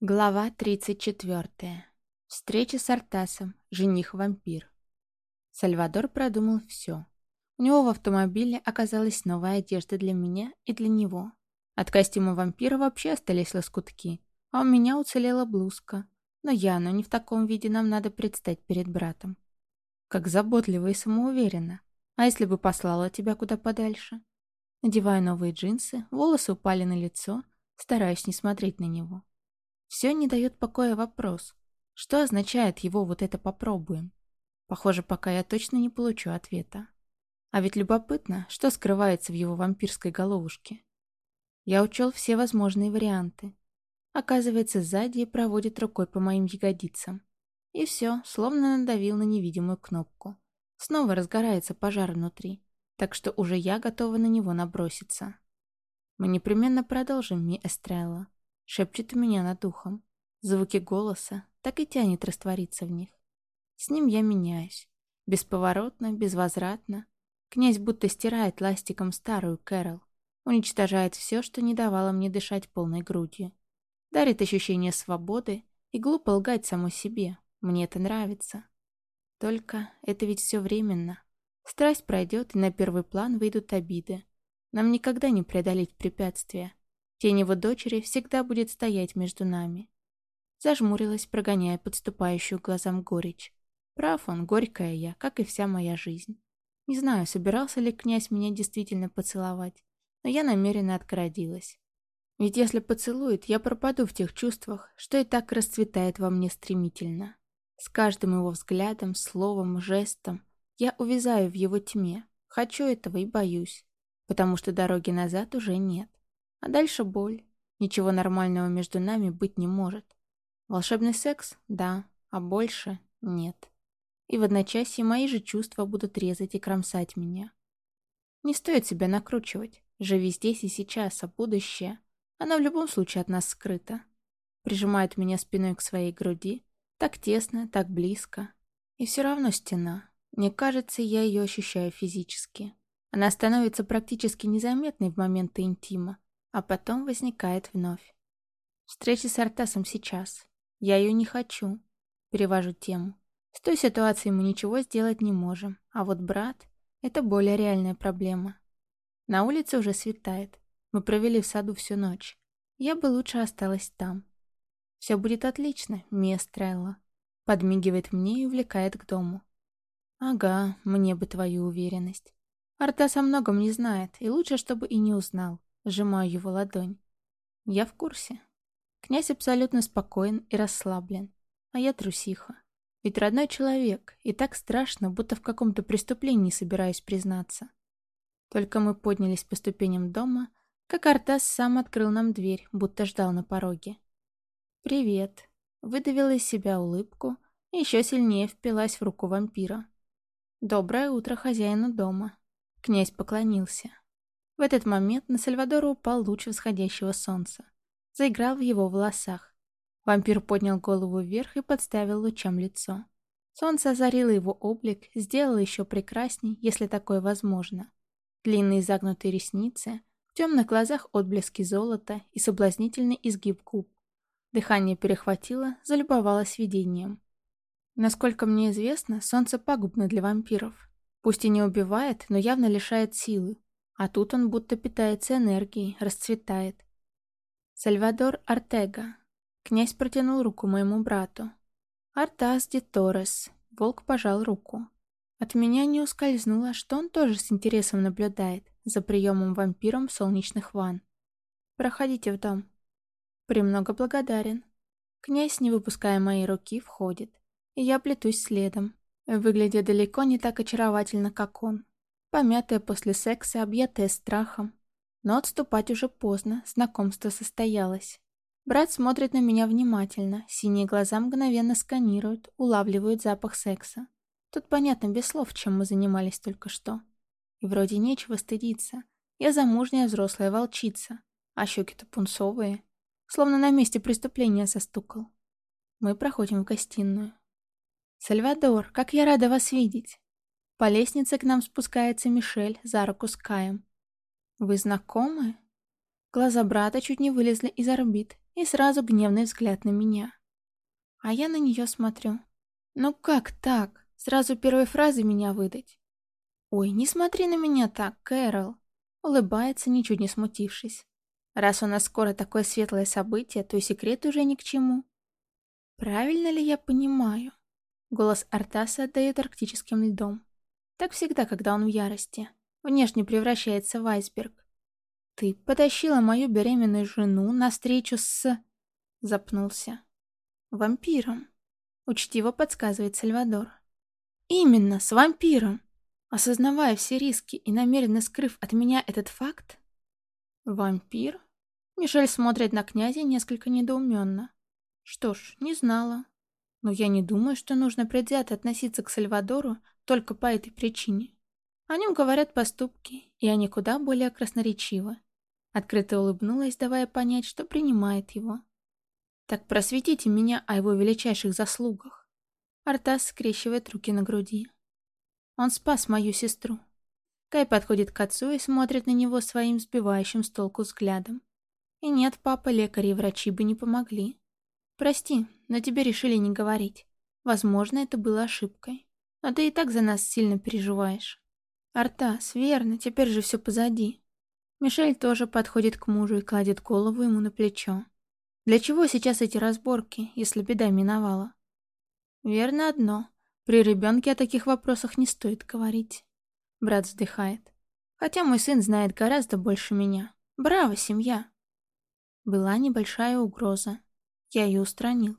Глава 34. Встреча с Артасом, жених-вампир. Сальвадор продумал все. У него в автомобиле оказалась новая одежда для меня и для него. От костюма вампира вообще остались лоскутки, а у меня уцелела блузка. Но Яну не в таком виде нам надо предстать перед братом. Как заботливо и самоуверенно. А если бы послала тебя куда подальше? Надеваю новые джинсы, волосы упали на лицо, стараюсь не смотреть на него. Все не дает покоя вопрос. Что означает его вот это «попробуем»? Похоже, пока я точно не получу ответа. А ведь любопытно, что скрывается в его вампирской головушке. Я учел все возможные варианты. Оказывается, сзади проводит рукой по моим ягодицам. И все, словно надавил на невидимую кнопку. Снова разгорается пожар внутри, так что уже я готова на него наброситься. Мы непременно продолжим, ми Эстрелла шепчет у меня над ухом. Звуки голоса так и тянет раствориться в них. С ним я меняюсь. Бесповоротно, безвозвратно. Князь будто стирает ластиком старую Кэрол. Уничтожает все, что не давало мне дышать полной грудью. Дарит ощущение свободы и глупо лгать самой себе. Мне это нравится. Только это ведь все временно. Страсть пройдет, и на первый план выйдут обиды. Нам никогда не преодолеть препятствия. Тень его дочери всегда будет стоять между нами. Зажмурилась, прогоняя подступающую глазам горечь. Прав он, горькая я, как и вся моя жизнь. Не знаю, собирался ли князь меня действительно поцеловать, но я намеренно отгородилась. Ведь если поцелует, я пропаду в тех чувствах, что и так расцветает во мне стремительно. С каждым его взглядом, словом, жестом я увязаю в его тьме. Хочу этого и боюсь, потому что дороги назад уже нет. А дальше боль. Ничего нормального между нами быть не может. Волшебный секс? Да. А больше? Нет. И в одночасье мои же чувства будут резать и кромсать меня. Не стоит себя накручивать. Живи здесь и сейчас, а будущее... Оно в любом случае от нас скрыто. Прижимает меня спиной к своей груди. Так тесно, так близко. И все равно стена. Мне кажется, я ее ощущаю физически. Она становится практически незаметной в моменты интима, а потом возникает вновь. Встреча с Артасом сейчас. Я ее не хочу. Перевожу тему. С той ситуацией мы ничего сделать не можем. А вот брат — это более реальная проблема. На улице уже светает. Мы провели в саду всю ночь. Я бы лучше осталась там. Все будет отлично, Мия Стрелла. Подмигивает мне и увлекает к дому. Ага, мне бы твою уверенность. Артас о многом не знает, и лучше, чтобы и не узнал. Сжимаю его ладонь. Я в курсе. Князь абсолютно спокоен и расслаблен. А я трусиха. Ведь родной человек, и так страшно, будто в каком-то преступлении собираюсь признаться. Только мы поднялись по ступеням дома, как Артас сам открыл нам дверь, будто ждал на пороге. «Привет», — выдавила из себя улыбку и еще сильнее впилась в руку вампира. «Доброе утро хозяину дома». Князь поклонился. В этот момент на Сальвадора упал луч восходящего солнца. Заиграл в его волосах. Вампир поднял голову вверх и подставил лучам лицо. Солнце озарило его облик, сделало еще прекрасней, если такое возможно. Длинные загнутые ресницы, в темных глазах отблески золота и соблазнительный изгиб губ. Дыхание перехватило, залюбовалось видением. Насколько мне известно, солнце пагубно для вампиров. Пусть и не убивает, но явно лишает силы, а тут он будто питается энергией, расцветает. Сальвадор Артега. Князь протянул руку моему брату. Артас де Торрес. Волк пожал руку. От меня не ускользнуло, что он тоже с интересом наблюдает за приемом вампиром солнечных ванн. «Проходите в дом». «Премного благодарен». Князь, не выпуская моей руки, входит. И я плетусь следом, выглядя далеко не так очаровательно, как он. Помятая после секса, объятая страхом. Но отступать уже поздно, знакомство состоялось. Брат смотрит на меня внимательно, синие глаза мгновенно сканируют, улавливают запах секса. Тут понятно без слов, чем мы занимались только что. И вроде нечего стыдиться. Я замужняя взрослая волчица, а щеки-то пунцовые. Словно на месте преступления застукал. Мы проходим в гостиную. «Сальвадор, как я рада вас видеть!» По лестнице к нам спускается Мишель за руку с Каем. «Вы знакомы?» Глаза брата чуть не вылезли из орбит, и сразу гневный взгляд на меня. А я на нее смотрю. Ну как так? Сразу первой фразы меня выдать? Ой, не смотри на меня так, Кэрол. Улыбается, ничуть не смутившись. Раз у нас скоро такое светлое событие, то и секрет уже ни к чему. Правильно ли я понимаю? Голос Артаса отдает арктическим льдом. Так всегда, когда он в ярости. Внешне превращается в айсберг. Ты потащила мою беременную жену на встречу с... Запнулся. Вампиром. Учтиво подсказывает Сальвадор. Именно, с вампиром. Осознавая все риски и намеренно скрыв от меня этот факт... Вампир? Мишель смотрит на князя несколько недоуменно. Что ж, не знала. Но я не думаю, что нужно предвзято относиться к Сальвадору только по этой причине. О нем говорят поступки, и они куда более красноречивы. Открыто улыбнулась, давая понять, что принимает его. Так просветите меня о его величайших заслугах. Артас скрещивает руки на груди. Он спас мою сестру. Кай подходит к отцу и смотрит на него своим сбивающим с толку взглядом. И нет, папа, лекари и врачи бы не помогли. Прости, но тебе решили не говорить. Возможно, это было ошибкой. Но ты и так за нас сильно переживаешь. Артас, верно, теперь же все позади. Мишель тоже подходит к мужу и кладет голову ему на плечо. Для чего сейчас эти разборки, если беда миновала? Верно одно. При ребенке о таких вопросах не стоит говорить. Брат вздыхает. Хотя мой сын знает гораздо больше меня. Браво, семья. Была небольшая угроза. Я ее устранил.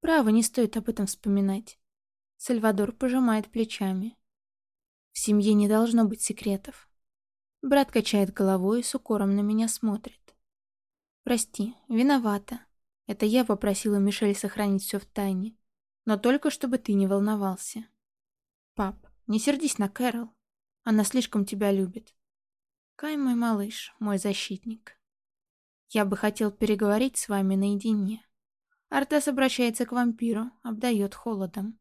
Право, не стоит об этом вспоминать. Сальвадор пожимает плечами. В семье не должно быть секретов. Брат качает головой и с укором на меня смотрит. Прости, виновата. Это я попросила Мишель сохранить все в тайне. Но только чтобы ты не волновался. Пап, не сердись на Кэрол. Она слишком тебя любит. Кай мой малыш, мой защитник. Я бы хотел переговорить с вами наедине. Артес обращается к вампиру, обдает холодом.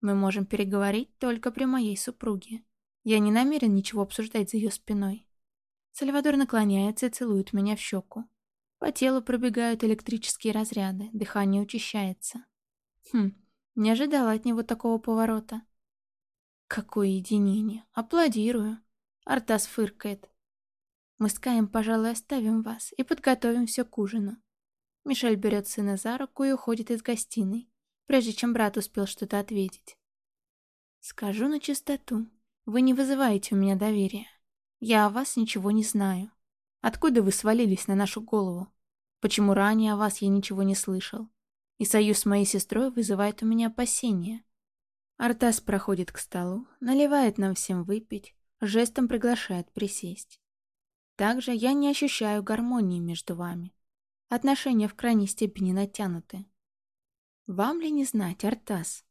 Мы можем переговорить только при моей супруге. Я не намерен ничего обсуждать за ее спиной. Сальвадор наклоняется и целует меня в щеку. По телу пробегают электрические разряды, дыхание учащается. Хм, не ожидала от него такого поворота. Какое единение. Аплодирую. Артас фыркает. Мы с Каем, пожалуй, оставим вас и подготовим все к ужину. Мишель берет сына за руку и уходит из гостиной, прежде чем брат успел что-то ответить. «Скажу на чистоту, вы не вызываете у меня доверия. Я о вас ничего не знаю. Откуда вы свалились на нашу голову? Почему ранее о вас я ничего не слышал? И союз с моей сестрой вызывает у меня опасения». Артас проходит к столу, наливает нам всем выпить, жестом приглашает присесть. Также я не ощущаю гармонии между вами. Отношения в крайней степени натянуты. Вам ли не знать, Артас?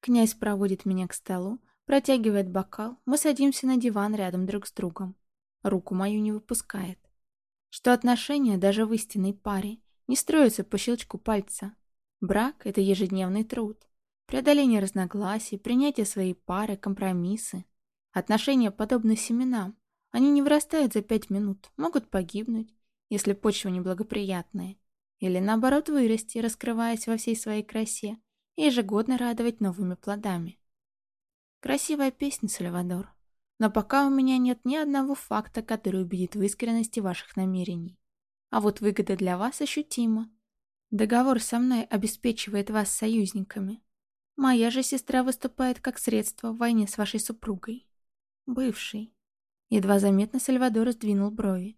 Князь проводит меня к столу, протягивает бокал, мы садимся на диван рядом друг с другом. Руку мою не выпускает. Что отношения даже в истинной паре не строятся по щелчку пальца. Брак — это ежедневный труд. Преодоление разногласий, принятие своей пары, компромиссы. Отношения подобны семенам. Они не вырастают за пять минут, могут погибнуть, если почва неблагоприятная, или наоборот вырасти, раскрываясь во всей своей красе, и ежегодно радовать новыми плодами. Красивая песня, Сальвадор, но пока у меня нет ни одного факта, который убедит в искренности ваших намерений. А вот выгода для вас ощутима. Договор со мной обеспечивает вас союзниками. Моя же сестра выступает как средство в войне с вашей супругой. Бывший. Едва заметно Сальвадор сдвинул брови.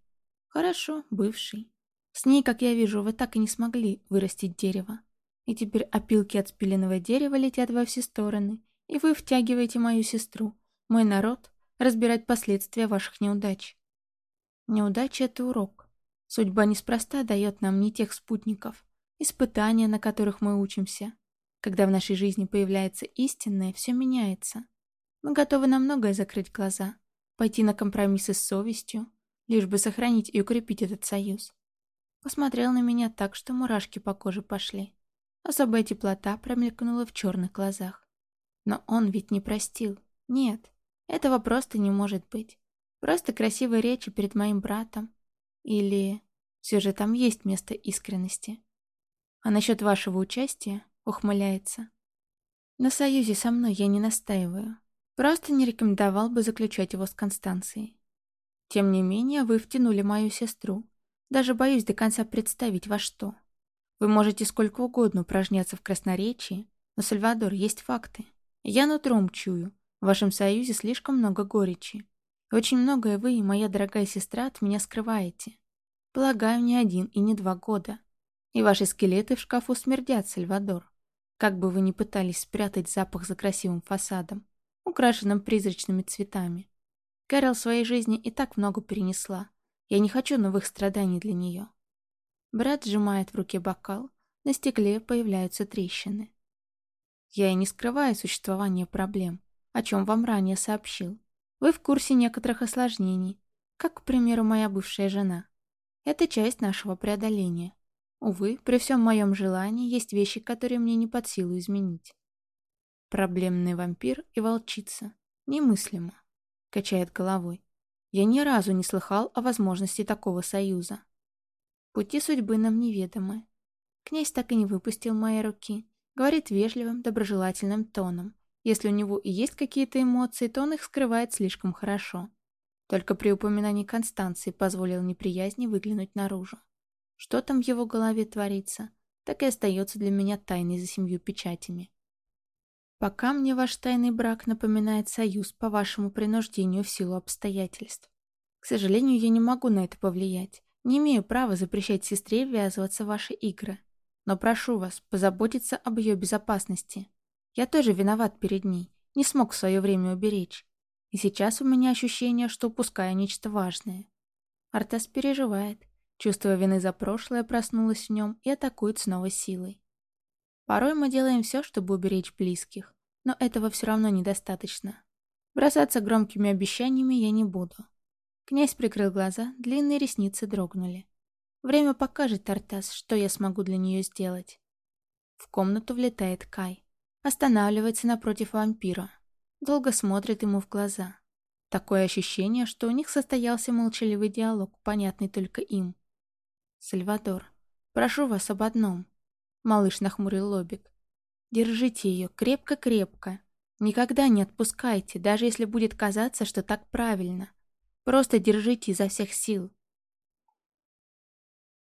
Хорошо, бывший. С ней, как я вижу, вы так и не смогли вырастить дерево. И теперь опилки от спиленного дерева летят во все стороны, и вы втягиваете мою сестру, мой народ, разбирать последствия ваших неудач. Неудача — это урок. Судьба неспроста дает нам не тех спутников, испытания, на которых мы учимся. Когда в нашей жизни появляется истинное, все меняется. Мы готовы на многое закрыть глаза, пойти на компромиссы с совестью, лишь бы сохранить и укрепить этот союз. Посмотрел на меня так, что мурашки по коже пошли. Особая теплота промелькнула в черных глазах. Но он ведь не простил. Нет, этого просто не может быть. Просто красивые речи перед моим братом. Или... Все же там есть место искренности. А насчет вашего участия ухмыляется. На союзе со мной я не настаиваю. Просто не рекомендовал бы заключать его с Констанцией. Тем не менее, вы втянули мою сестру. Даже боюсь до конца представить во что. Вы можете сколько угодно упражняться в красноречии, но, Сальвадор, есть факты. Я нутром чую. В вашем союзе слишком много горечи. очень многое вы и моя дорогая сестра от меня скрываете. Полагаю, не один и не два года. И ваши скелеты в шкафу смердят, Сальвадор. Как бы вы ни пытались спрятать запах за красивым фасадом, украшенным призрачными цветами. Кэрол в своей жизни и так много перенесла. Я не хочу новых страданий для нее. Брат сжимает в руке бокал, на стекле появляются трещины. Я и не скрываю существование проблем, о чем вам ранее сообщил. Вы в курсе некоторых осложнений, как, к примеру, моя бывшая жена. Это часть нашего преодоления. Увы, при всем моем желании есть вещи, которые мне не под силу изменить. Проблемный вампир и волчица. Немыслимо. Качает головой. Я ни разу не слыхал о возможности такого союза. Пути судьбы нам неведомы. Князь так и не выпустил мои руки. Говорит вежливым, доброжелательным тоном. Если у него и есть какие-то эмоции, то он их скрывает слишком хорошо. Только при упоминании Констанции позволил неприязни выглянуть наружу. Что там в его голове творится, так и остается для меня тайной за семью печатями. Пока мне ваш тайный брак напоминает союз по вашему принуждению в силу обстоятельств. К сожалению, я не могу на это повлиять. Не имею права запрещать сестре ввязываться в ваши игры. Но прошу вас позаботиться об ее безопасности. Я тоже виноват перед ней, не смог в свое время уберечь. И сейчас у меня ощущение, что упускаю нечто важное. Артас переживает. Чувство вины за прошлое проснулось в нем и атакует снова силой. Порой мы делаем все, чтобы уберечь близких, но этого все равно недостаточно. Бросаться громкими обещаниями я не буду. Князь прикрыл глаза, длинные ресницы дрогнули. Время покажет, Тартас, что я смогу для нее сделать. В комнату влетает Кай. Останавливается напротив вампира. Долго смотрит ему в глаза. Такое ощущение, что у них состоялся молчаливый диалог, понятный только им. «Сальвадор, прошу вас об одном». Малыш нахмурил лобик. «Держите ее крепко-крепко. Никогда не отпускайте, даже если будет казаться, что так правильно. Просто держите изо всех сил.